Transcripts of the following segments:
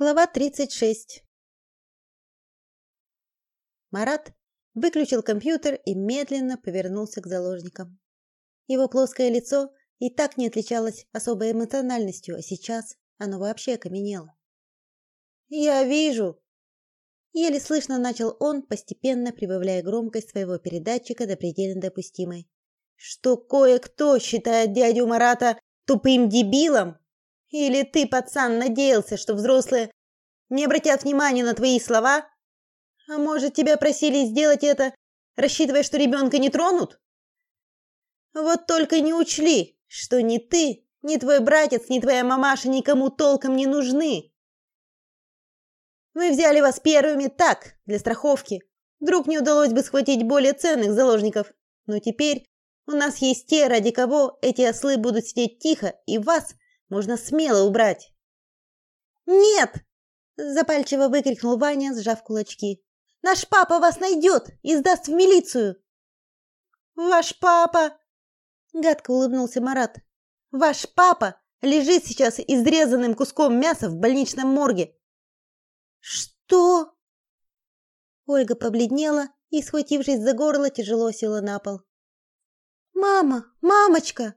Глава 36. Марат выключил компьютер и медленно повернулся к заложникам. Его плоское лицо и так не отличалось особой эмоциональностью, а сейчас оно вообще окаменело. "Я вижу", еле слышно начал он, постепенно прибавляя громкость своего передатчика до предельно допустимой. "Что кое-кто считает дядю Марата тупым дебилом, или ты, пацан, надеялся, что взрослые не обратят внимания на твои слова? А может, тебя просили сделать это, рассчитывая, что ребенка не тронут? Вот только не учли, что ни ты, ни твой братец, ни твоя мамаша никому толком не нужны. Мы взяли вас первыми так, для страховки. Вдруг не удалось бы схватить более ценных заложников. Но теперь у нас есть те, ради кого эти ослы будут сидеть тихо, и вас можно смело убрать. Нет, запальчиво выкрикнул Ваня, сжав кулачки. Наш папа вас найдет и сдаст в милицию. Ваш папа, гадко улыбнулся Марат. Ваш папа лежит сейчас изрезанным куском мяса в больничном морге. Что? Ольга побледнела и, схватившись за горло, тяжело села на пол. Мама, мамочка,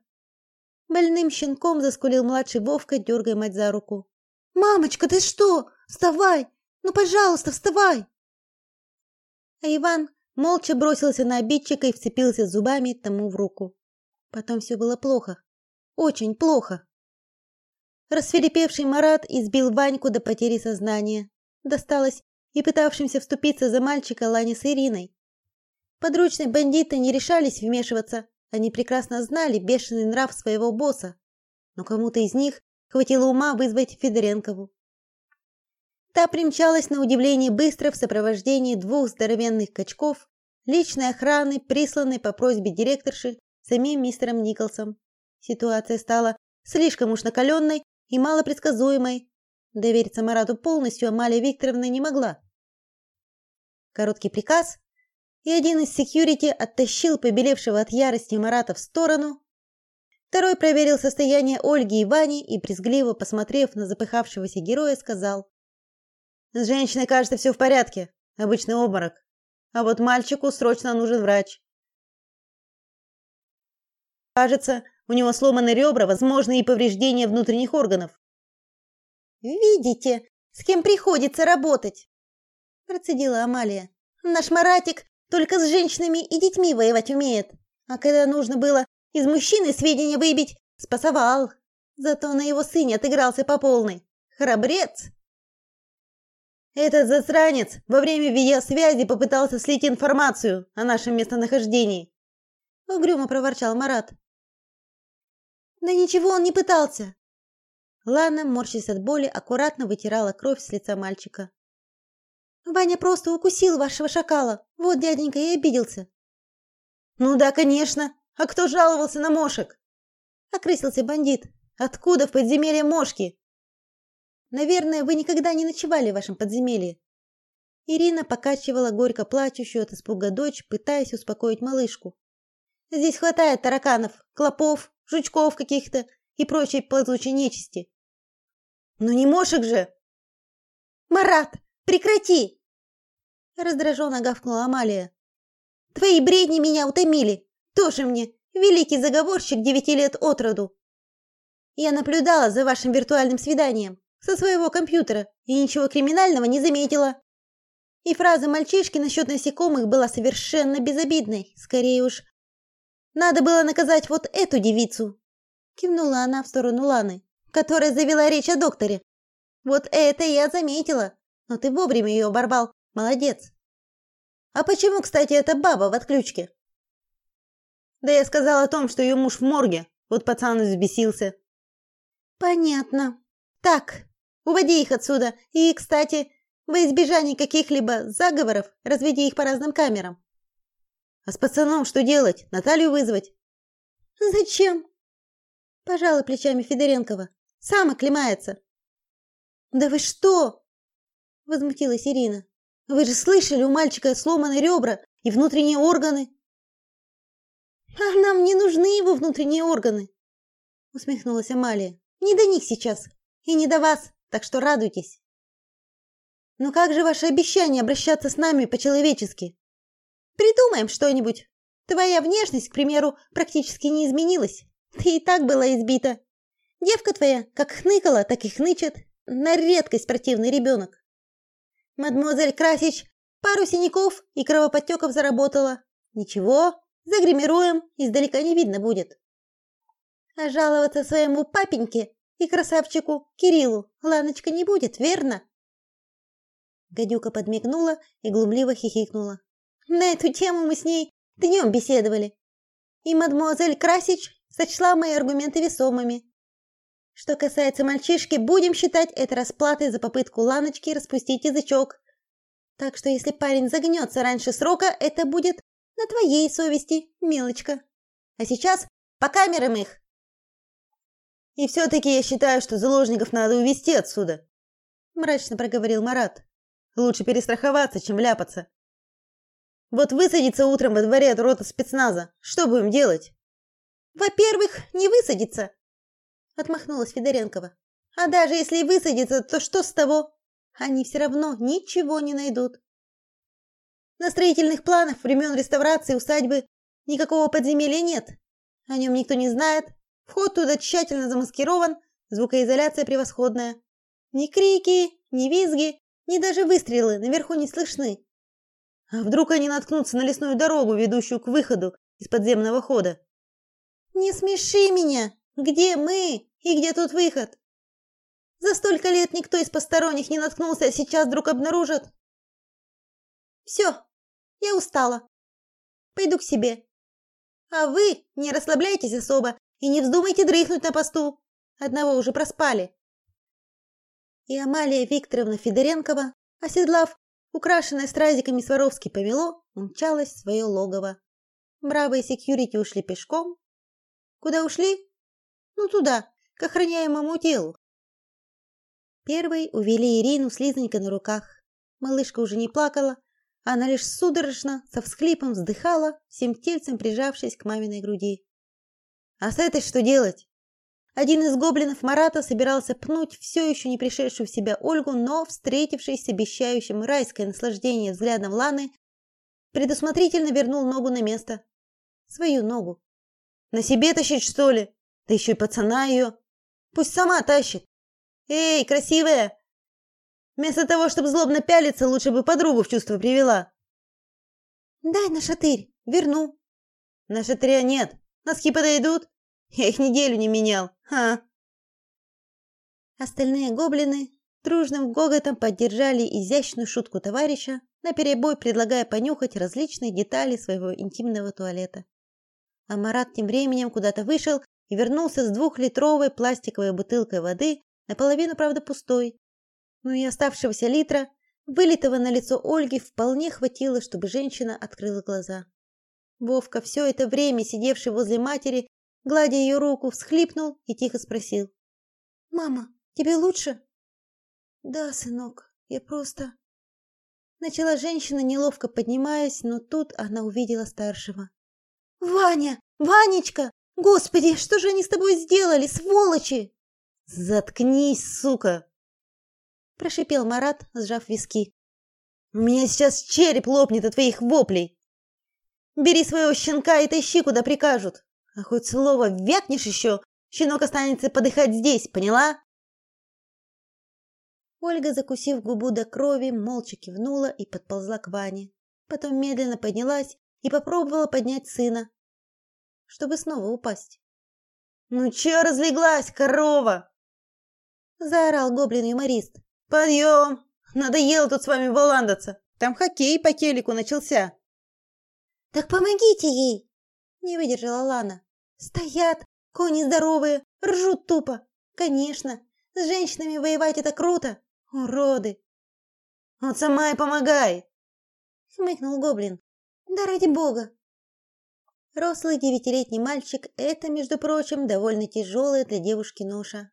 Больным щенком заскулил младший Вовка, дергая мать за руку. Мамочка, ты что? Вставай! Ну, пожалуйста, вставай. А Иван молча бросился на обидчика и вцепился зубами тому в руку. Потом все было плохо. Очень плохо. Рассверепевший Марат избил Ваньку до потери сознания. Досталось и пытавшимся вступиться за мальчика Лане с Ириной. Подручные бандиты не решались вмешиваться, они прекрасно знали бешеный нрав своего босса, но кому-то из них хватило ума вызвать Федоренкову. Та примчалась на удивление быстро в сопровождении двух здоровенных качков, личной охраны, присланной по просьбе директорши самим мистером Николсом. Ситуация стала слишком уж накаленной и малопредсказуемой. Довериться Марату полностью Амалия Викторовна не могла. Короткий приказ, и один из секьюрити оттащил побелевшего от ярости Марата в сторону. Второй проверил состояние Ольги и Вани и брезгливо посмотрев на запыхавшегося героя, сказал: "С женщиной, кажется, все в порядке. Обычный обморок. А вот мальчику срочно нужен врач. Кажется, у него сломаны ребра, возможно, и повреждения внутренних органов. Видите, с кем приходится работать, процедила Амалия. Наш Маратик только с женщинами и детьми воевать умеет. А когда нужно было из мужчины сведения выбить, спасовал. Зато на его сыне отыгрался по полной. Храбрец. Этот засранец во время видеосвязи попытался слить информацию о нашем местонахождении. Угрюмо проворчал Марат. Да ничего он не пытался. Лана, морщась от боли, аккуратно вытирала кровь с лица мальчика. Ваня просто укусил вашего шакала. Вот дяденька и обиделся. Ну да, конечно. А кто жаловался на мошек? Окрысился бандит. Откуда в подземелье мошки? Наверное, вы никогда не ночевали в вашем подземелье. Ирина покачивала горько плачущую от испуга дочь, пытаясь успокоить малышку. Здесь хватает тараканов, клопов, жучков каких-то и прочей ползучей нечисти. Ну не мошек же. Марат, Прекрати!» Раздраженно гавкнула Амалия. «Твои бредни меня утомили. Тоже мне великий заговорщик девяти лет от роду. Я наблюдала за вашим виртуальным свиданием со своего компьютера и ничего криминального не заметила. И фраза мальчишки насчет насекомых была совершенно безобидной. Скорее уж, надо было наказать вот эту девицу. Кивнула она в сторону Ланы, которая завела речь о докторе. Вот это я заметила. Но ты вовремя ее оборвал. Молодец. А почему, кстати, эта баба в отключке? Да я сказал о том, что ее муж в морге. Вот пацан взбесился. Понятно. Так, уводи их отсюда. И, кстати, во избежание каких-либо заговоров, разведи их по разным камерам. А с пацаном что делать? Наталью вызвать? Зачем? Пожала плечами Федоренкова. Сам оклемается. Да вы что? Возмутилась Ирина. Вы же слышали, у мальчика сломаны ребра и внутренние органы. А нам не нужны его внутренние органы, усмехнулась Амалия. Не до них сейчас и не до вас, так что радуйтесь. Ну как же ваше обещание обращаться с нами по-человечески? Придумаем что-нибудь. Твоя внешность, к примеру, практически не изменилась. Ты и так была избита. Девка твоя как хныкала, так и хнычет. На редкость противный ребенок. Мадемуазель Красич пару синяков и кровоподтеков заработала. Ничего, загримируем, издалека не видно будет. А жаловаться своему папеньке и красавчику Кириллу Ланочка не будет, верно? Гадюка подмигнула и глумливо хихикнула. На эту тему мы с ней днем беседовали. И мадемуазель Красич сочла мои аргументы весомыми. Что касается мальчишки, будем считать это расплатой за попытку Ланочки распустить язычок. Так что если парень загнется раньше срока, это будет на твоей совести, милочка. А сейчас по камерам их. И все таки я считаю, что заложников надо увезти отсюда, мрачно проговорил Марат. Лучше перестраховаться, чем вляпаться. Вот высадится утром во дворе от рота спецназа. Что будем делать? Во-первых, не высадится, отмахнулась Федоренкова. А даже если и высадится, то что с того? Они все равно ничего не найдут. На строительных планах времен реставрации усадьбы никакого подземелья нет. О нем никто не знает. Вход туда тщательно замаскирован, звукоизоляция превосходная. Ни крики, ни визги, ни даже выстрелы наверху не слышны. А вдруг они наткнутся на лесную дорогу, ведущую к выходу из подземного хода? Не смеши меня. Где мы и где тут выход? За столько лет никто из посторонних не наткнулся, а сейчас вдруг обнаружат. Все, я устала. Пойду к себе. А вы не расслабляйтесь особо и не вздумайте дрыхнуть на посту. Одного уже проспали. И Амалия Викторовна Федоренкова, оседлав украшенное стразиками Сваровский помело, умчалась в свое логово. Бравые секьюрити ушли пешком. Куда ушли? Ну туда, к охраняемому телу. Первой увели Ирину с Лизонькой на руках. Малышка уже не плакала, она лишь судорожно, со всхлипом вздыхала, всем тельцем прижавшись к маминой груди. А с этой что делать? Один из гоблинов Марата собирался пнуть все еще не пришедшую в себя Ольгу, но, встретившись с обещающим райское наслаждение взглядом Ланы, предусмотрительно вернул ногу на место. Свою ногу. На себе тащить, что ли? Да еще и пацана ее. Пусть сама тащит. Эй, красивая! Вместо того, чтобы злобно пялиться, лучше бы подругу в чувство привела. Дай на шатырь, верну. На шатыря нет. Носки подойдут? Я их неделю не менял. Ха. Остальные гоблины дружным гоготом поддержали изящную шутку товарища, наперебой предлагая понюхать различные детали своего интимного туалета. А Марат тем временем куда-то вышел и вернулся с двухлитровой пластиковой бутылкой воды, наполовину, правда, пустой. Но и оставшегося литра, вылитого на лицо Ольги, вполне хватило, чтобы женщина открыла глаза. Вовка, все это время сидевший возле матери, гладя ее руку, всхлипнул и тихо спросил: "Мама, тебе лучше?" "Да, сынок, я просто Начала женщина, неловко поднимаясь, но тут она увидела старшего. "Ваня, Ванечка, господи, что же они с тобой сделали, сволочи?" "Заткнись, сука", прошипел Марат, сжав виски. "У меня сейчас череп лопнет от твоих воплей. Бери своего щенка и тащи куда прикажут. А хоть слово вякнешь еще, щенок останется подыхать здесь, поняла? Ольга, закусив губу до крови, молча кивнула и подползла к Ване. Потом медленно поднялась и попробовала поднять сына, чтобы снова упасть. Ну чё разлеглась, корова? заорал гоблин-юморист. Подъем! Надоело тут с вами валандаться. Там хоккей по келику начался. Так помогите ей, не выдержала Лана. Стоят, кони здоровые, ржут тупо. Конечно, с женщинами воевать это круто. Уроды. Вот сама и помогай, хмыкнул гоблин. Да ради бога. Рослый девятилетний мальчик это, между прочим, довольно тяжелая для девушки ноша.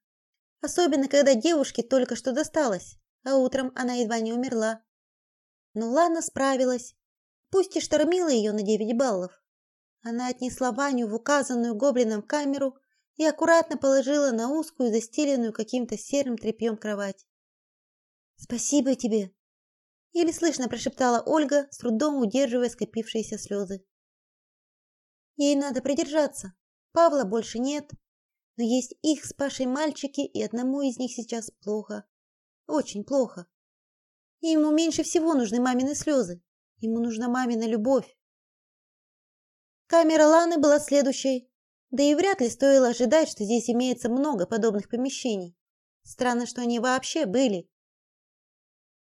Особенно когда девушке только что досталось, а утром она едва не умерла. Но Лана справилась. Пусть и штормила ее на девять баллов. Она отнесла Ваню в указанную гоблином камеру и аккуратно положила на узкую, застеленную каким-то серым тряпьем кровать. Спасибо тебе, Еле слышно прошептала Ольга, с трудом удерживая скопившиеся слезы. Ей надо придержаться. Павла больше нет, но есть их с Пашей мальчики, и одному из них сейчас плохо. Очень плохо. И ему меньше всего нужны мамины слезы. Ему нужна мамина любовь. Камера Ланы была следующей. Да и вряд ли стоило ожидать, что здесь имеется много подобных помещений. Странно, что они вообще были.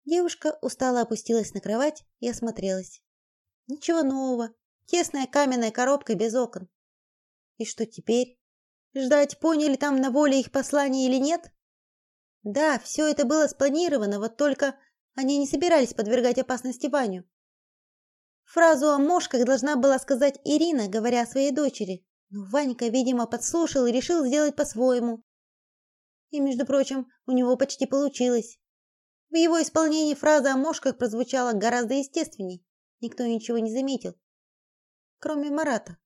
Девушка устало опустилась на кровать и осмотрелась. Ничего нового. Тесная каменная коробка без окон. И что теперь? Ждать, поняли там на воле их послание или нет? Да, все это было спланировано, вот только они не собирались подвергать опасности Ваню. Фразу о мошках должна была сказать Ирина, говоря о своей дочери. Но Ванька, видимо, подслушал и решил сделать по-своему. И, между прочим, у него почти получилось. В его исполнении фраза о мошках прозвучала гораздо естественней. Никто ничего не заметил, кроме Марата.